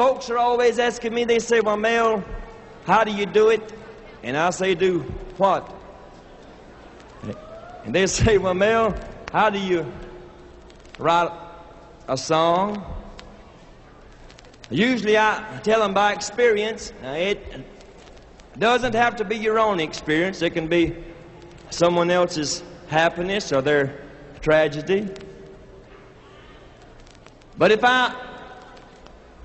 folks are always asking me, they say, Well, Mel, how do you do it? And I say, Do what? And they say, Well, Mel, how do you write a song? Usually I tell them by experience. It doesn't have to be your own experience, it can be someone else's happiness or their tragedy. But if I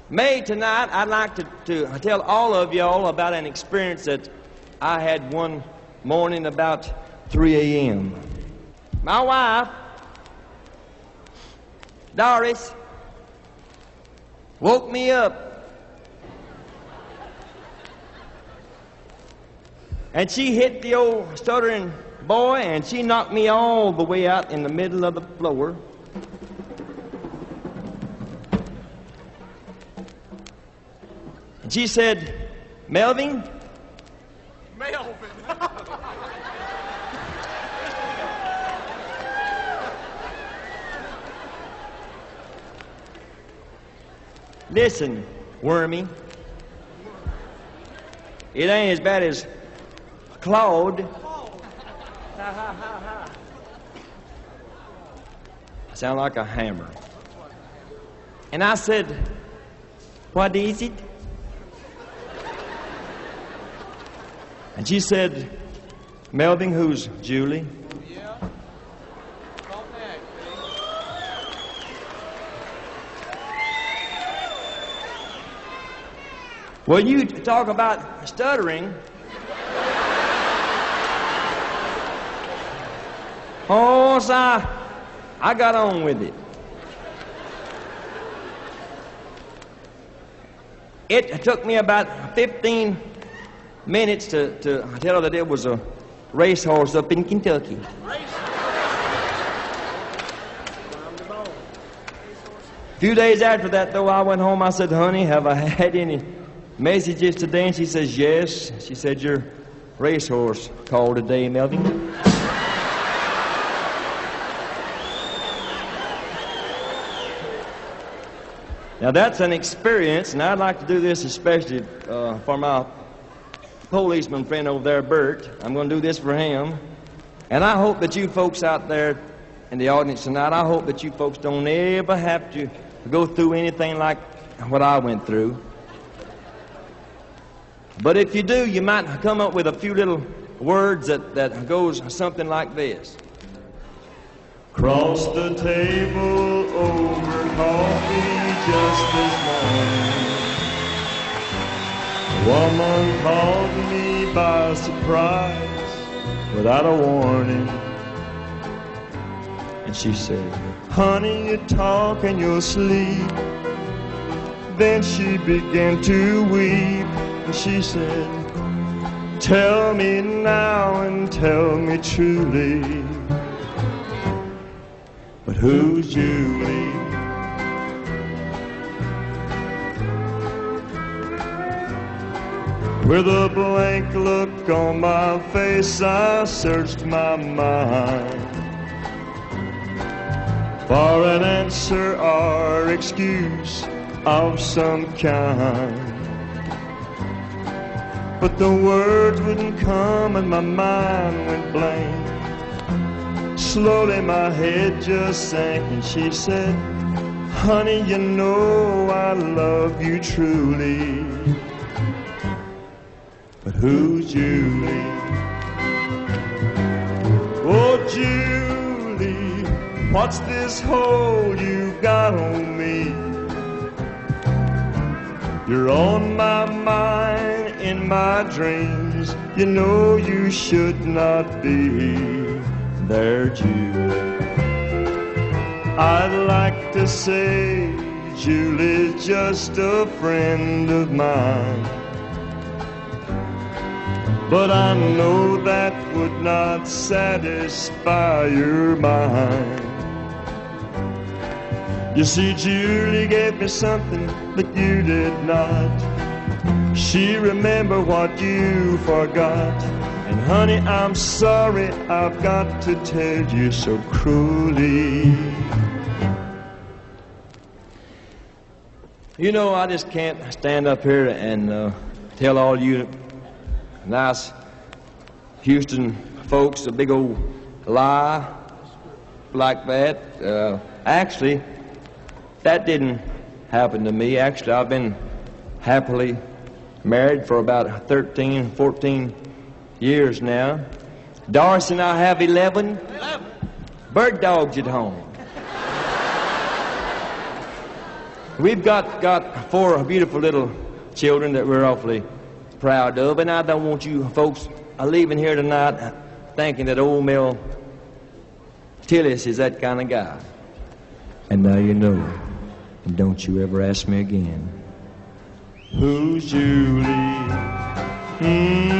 may tonight, I'd like to, to tell all of y'all about an experience that I had one morning about 3 a.m. My wife, Doris, woke me up. And she hit the old stuttering boy and she knocked me all the way out in the middle of the floor. She said, Melvin? Melvin. Listen, Wormy. It ain't as bad as Claude. I sound like a hammer. And I said, What is it? And she said, Melvin, who's Julie? Yeah. Well, you talk about stuttering. Oh, so I, I got on with it. It took me about 15 minutes to, to tell her that there was a racehorse up in Kentucky. A few days after that, though, I went home. I said, Honey, have I had any messages today? And she says, Yes. She said, Your racehorse called today, Melvin. Now, that's an experience, and I'd like to do this especially uh, for my policeman friend over there, Bert. I'm going to do this for him. And I hope that you folks out there in the audience tonight, I hope that you folks don't ever have to go through anything like what I went through. But if you do, you might come up with a few little words that, that goes something like this. Cross the table over coffee just this morning. Woman called me by surprise without a warning. And she said, Honey, you talk in your sleep. Then she began to weep and she said, Tell me now and tell me truly. But who's Julie? With a blank look on my face, I searched my mind for an answer or excuse of some kind. But the words wouldn't come and my mind went blank. Slowly my head just sank and she said, Honey, you know I love you truly. But who's Julie? Oh, Julie, what's this hold you got on me? You're on my mind in my dreams. You know you should not be there, Julie. I'd like to say Julie's just a friend of mine. But I know that would not satisfy your mind. You see, Julie gave me something that you did not. She remembered what you forgot. And honey, I'm sorry I've got to tell you so cruelly. You know, I just can't stand up here and uh, tell all you nice Houston folks a big old lie like that. Uh, actually, that didn't happen to me. Actually, I've been happily married for about 13, 14 years now. Doris and I have 11 bird dogs at home. We've got, got four beautiful little children that we're awfully proud of, and I don't want you folks uh, leaving here tonight thinking that old Mel Tillis is that kind of guy. And now you know, and don't you ever ask me again. Who's Julie? Mm.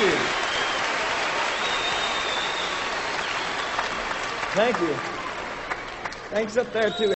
You. Thank you. Thanks up there, too.